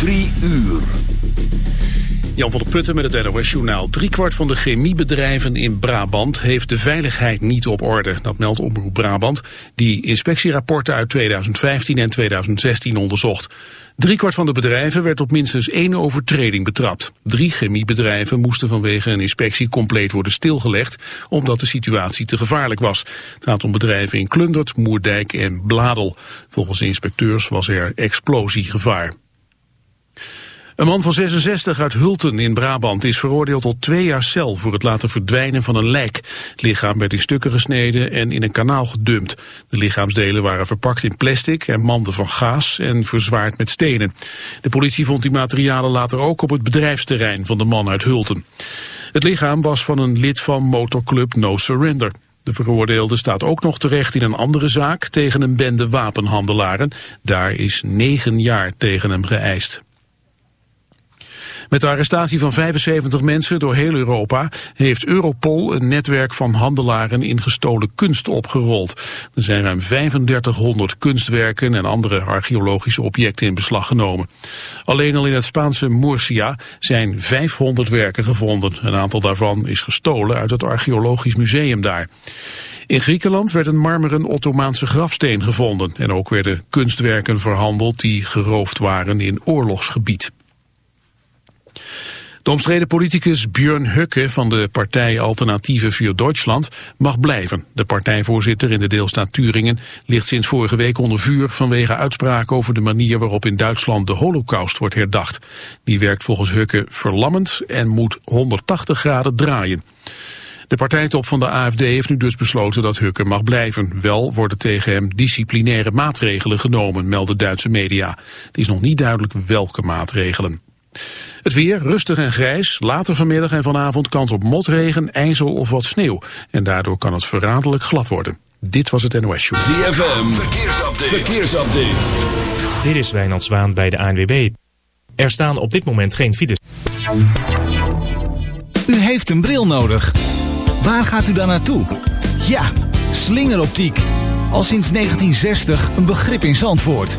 Drie uur. Jan van der Putten met het NOS-journaal. Driekwart van de chemiebedrijven in Brabant heeft de veiligheid niet op orde. Dat meldt Omroep Brabant, die inspectierapporten uit 2015 en 2016 onderzocht. Driekwart van de bedrijven werd op minstens één overtreding betrapt. Drie chemiebedrijven moesten vanwege een inspectie compleet worden stilgelegd, omdat de situatie te gevaarlijk was. Het gaat om bedrijven in Klundert, Moerdijk en Bladel. Volgens inspecteurs was er explosiegevaar. Een man van 66 uit Hulten in Brabant is veroordeeld tot twee jaar cel voor het laten verdwijnen van een lijk. Het lichaam werd in stukken gesneden en in een kanaal gedumpt. De lichaamsdelen waren verpakt in plastic en manden van gaas en verzwaard met stenen. De politie vond die materialen later ook op het bedrijfsterrein van de man uit Hulten. Het lichaam was van een lid van motorclub No Surrender. De veroordeelde staat ook nog terecht in een andere zaak tegen een bende wapenhandelaren. Daar is negen jaar tegen hem geëist. Met de arrestatie van 75 mensen door heel Europa heeft Europol een netwerk van handelaren in gestolen kunst opgerold. Er zijn ruim 3500 kunstwerken en andere archeologische objecten in beslag genomen. Alleen al in het Spaanse Murcia zijn 500 werken gevonden. Een aantal daarvan is gestolen uit het archeologisch museum daar. In Griekenland werd een marmeren Ottomaanse grafsteen gevonden en ook werden kunstwerken verhandeld die geroofd waren in oorlogsgebied. De omstreden politicus Björn Hukke van de partij Alternatieve voor Duitsland mag blijven. De partijvoorzitter in de deelstaat Turingen ligt sinds vorige week onder vuur vanwege uitspraken over de manier waarop in Duitsland de holocaust wordt herdacht. Die werkt volgens Hukke verlammend en moet 180 graden draaien. De partijtop van de AFD heeft nu dus besloten dat Hukke mag blijven. Wel worden tegen hem disciplinaire maatregelen genomen, melden Duitse media. Het is nog niet duidelijk welke maatregelen. Het weer rustig en grijs, later vanmiddag en vanavond kans op motregen, ijzel of wat sneeuw. En daardoor kan het verraderlijk glad worden. Dit was het NOS Show. ZFM, verkeersupdate. verkeersupdate. Dit is Wijnand Zwaan bij de ANWB. Er staan op dit moment geen files. U heeft een bril nodig. Waar gaat u dan naartoe? Ja, slingeroptiek. Al sinds 1960 een begrip in Zandvoort.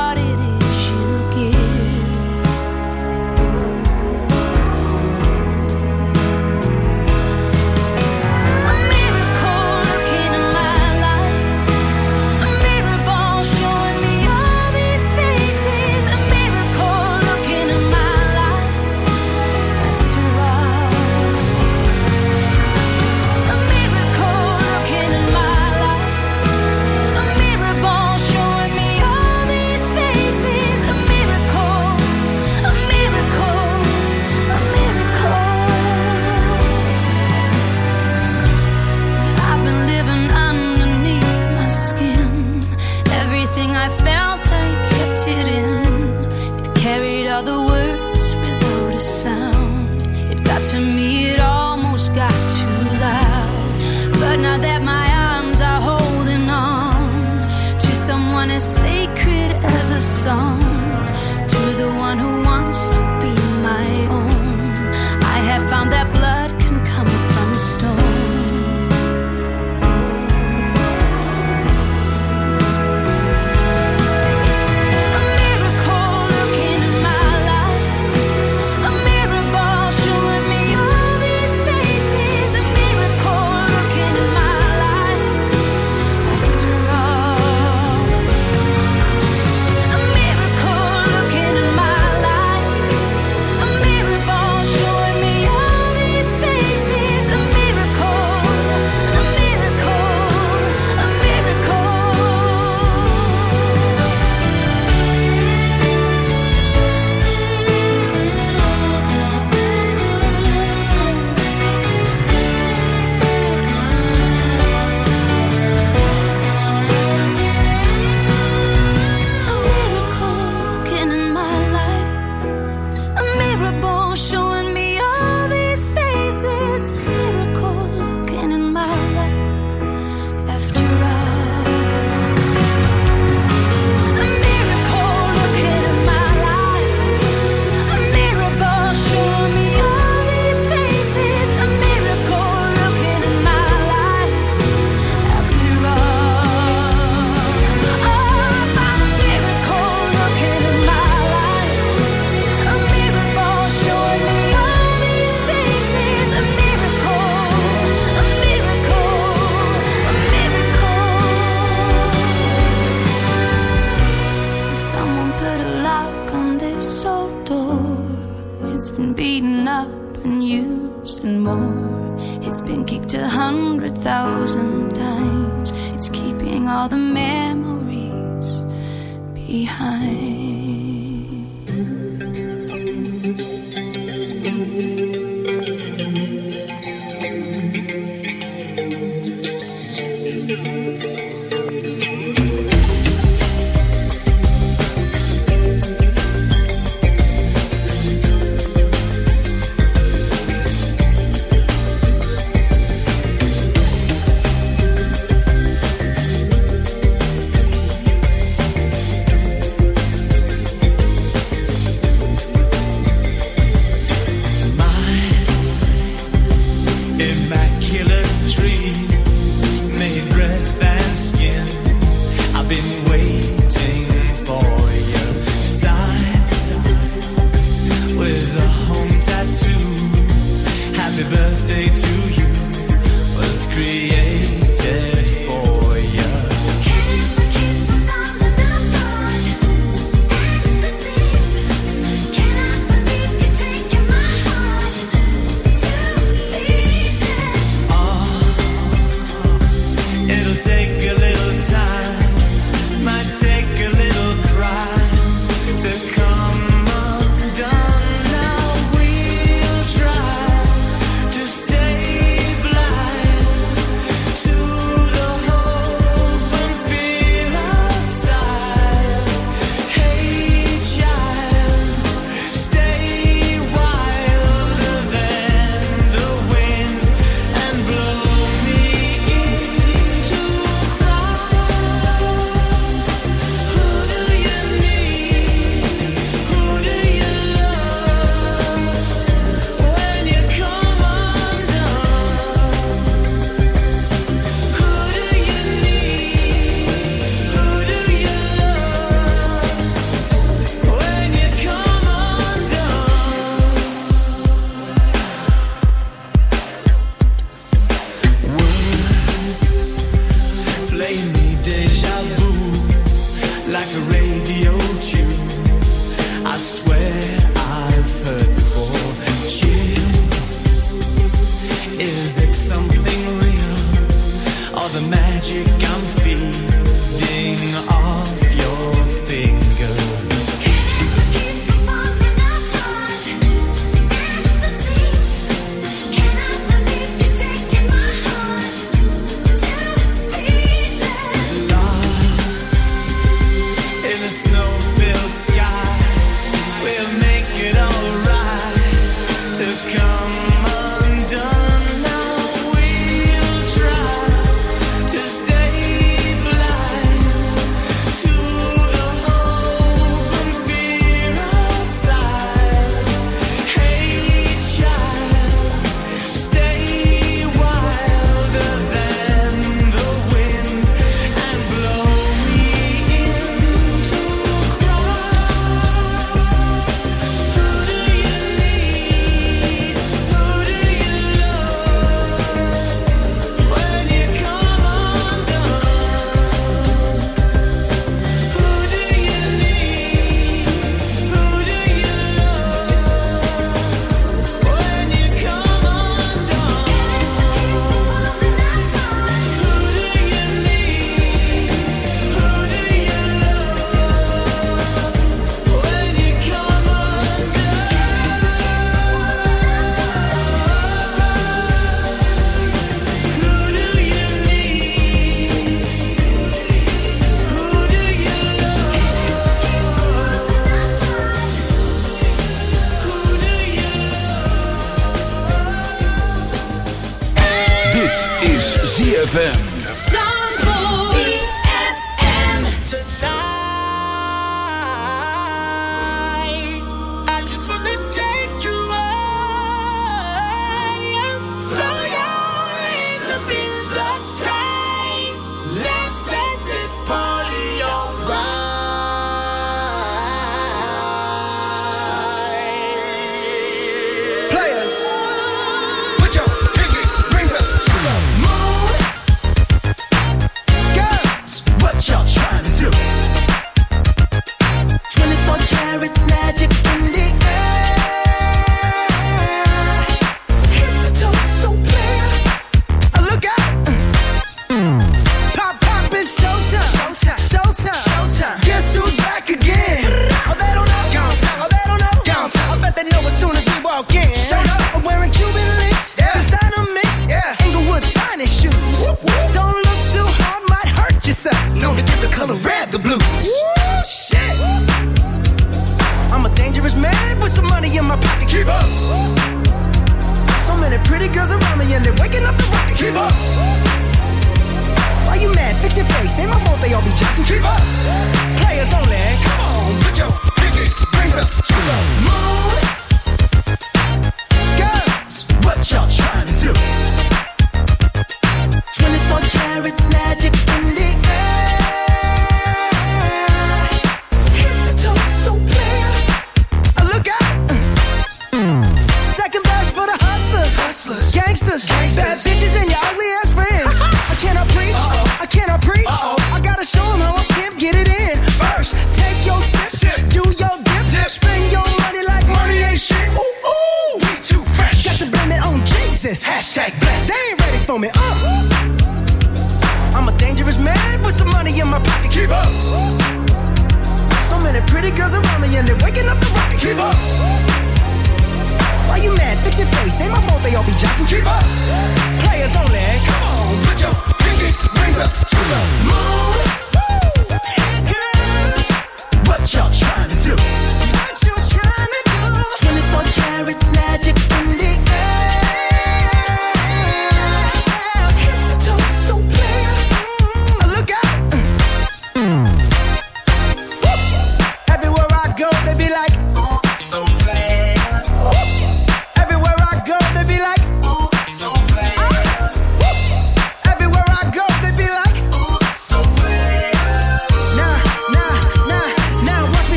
Behind.